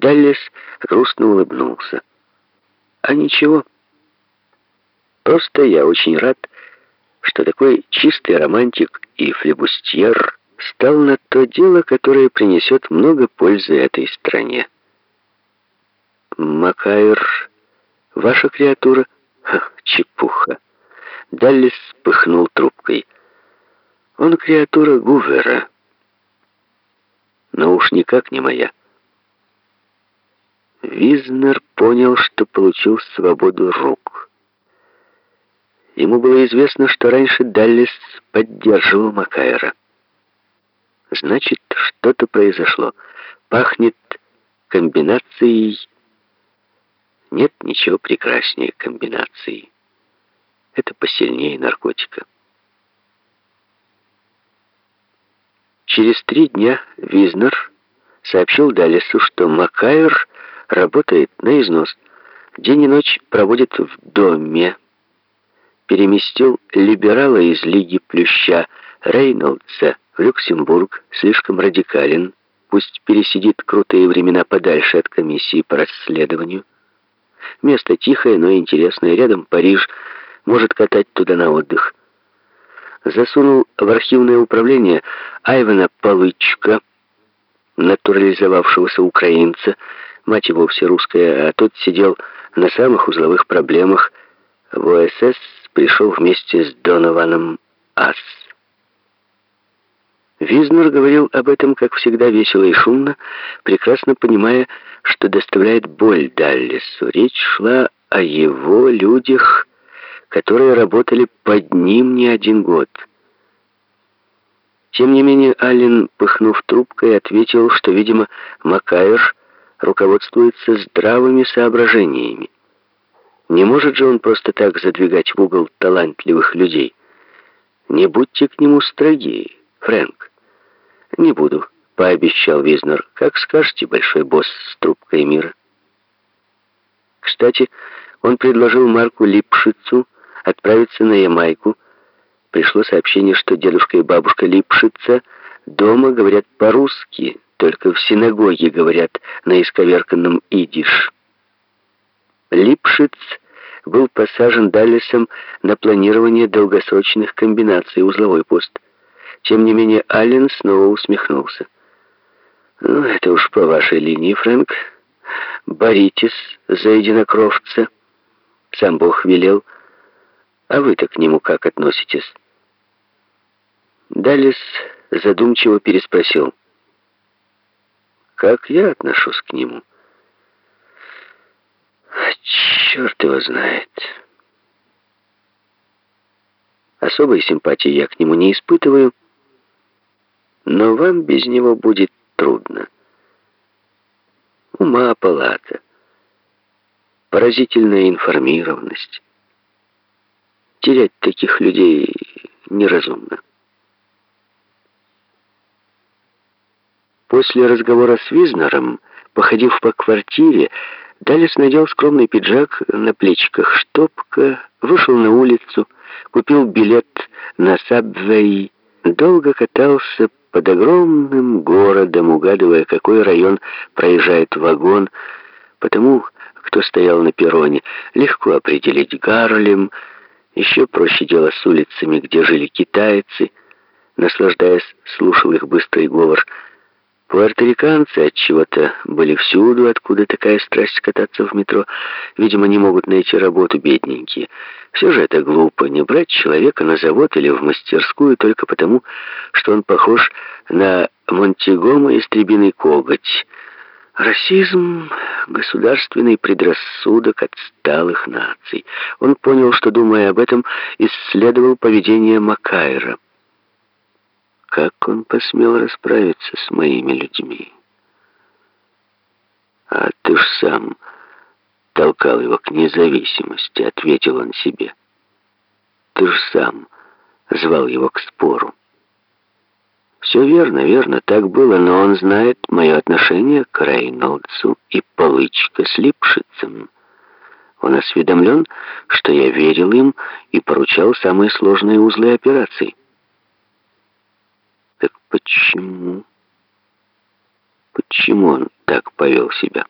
Даллес грустно улыбнулся. А ничего. Просто я очень рад, что такой чистый романтик и флебустьер стал на то дело, которое принесет много пользы этой стране. Макайр, ваша креатура? Ха, чепуха. Даллес пыхнул трубкой. Он креатура Гувера. Но уж никак не моя. Визнер понял, что получил свободу рук. Ему было известно, что раньше Даллес поддерживал Макайра. Значит, что-то произошло. Пахнет комбинацией. Нет ничего прекраснее комбинации. Это посильнее наркотика. Через три дня Визнер сообщил Даллесу, что Макайр работает на износ. День и ночь проводит в доме. Переместил либерала из Лиги Плюща Рейнольдса в Люксембург, слишком радикален. Пусть пересидит крутые времена подальше от комиссии по расследованию. Место тихое, но интересное. Рядом Париж. Может катать туда на отдых. Засунул в архивное управление Айвана Полычка, натурализовавшегося украинца, мать его все русская, а тот сидел на самых узловых проблемах. В ОСС пришел вместе с Донованом Ас. Визнер говорил об этом, как всегда, весело и шумно, прекрасно понимая, что доставляет боль Даллесу. Речь шла о его людях, которые работали под ним не один год. Тем не менее, Аллен, пыхнув трубкой, ответил, что, видимо, Макайр руководствуется здравыми соображениями. Не может же он просто так задвигать в угол талантливых людей. Не будьте к нему строги, Фрэнк. Не буду, пообещал Визнер. Как скажете, большой босс с трубкой мира. Кстати, он предложил Марку Липшицу отправиться на Ямайку. Пришло сообщение, что дедушка и бабушка Липшица дома говорят по-русски, только в синагоге говорят на исковерканном идиш. Липшиц был посажен Даллесом на планирование долгосрочных комбинаций узловой пост. Тем не менее, Аллен снова усмехнулся. «Ну, это уж по вашей линии, Фрэнк. Боритесь за единокровца. Сам Бог велел. А вы-то к нему как относитесь?» Даллес задумчиво переспросил как я отношусь к нему. Черт его знает. Особой симпатии я к нему не испытываю, но вам без него будет трудно. Ума палата, поразительная информированность. Терять таких людей неразумно. После разговора с Визнером, походив по квартире, Далес надел скромный пиджак на плечиках, штопка, вышел на улицу, купил билет на Сабвей, долго катался под огромным городом, угадывая, какой район проезжает вагон, потому, кто стоял на перроне, легко определить Гарлем, еще проще дело с улицами, где жили китайцы, наслаждаясь, слушал их быстрый говор — Пуэрториканцы от чего-то были всюду, откуда такая страсть кататься в метро. Видимо, не могут найти работу бедненькие. Все же это глупо, не брать человека на завод или в мастерскую только потому, что он похож на Монтигома истребиный коготь. Расизм — государственный предрассудок отсталых наций. Он понял, что, думая об этом, исследовал поведение Макайра. Как он посмел расправиться с моими людьми? А ты ж сам толкал его к независимости, ответил он себе. Ты ж сам звал его к спору. Все верно, верно, так было, но он знает мое отношение к Рейнольдсу и Полычка с Липшицем. Он осведомлен, что я верил им и поручал самые сложные узлы операций. Так почему? Почему он так повел себя?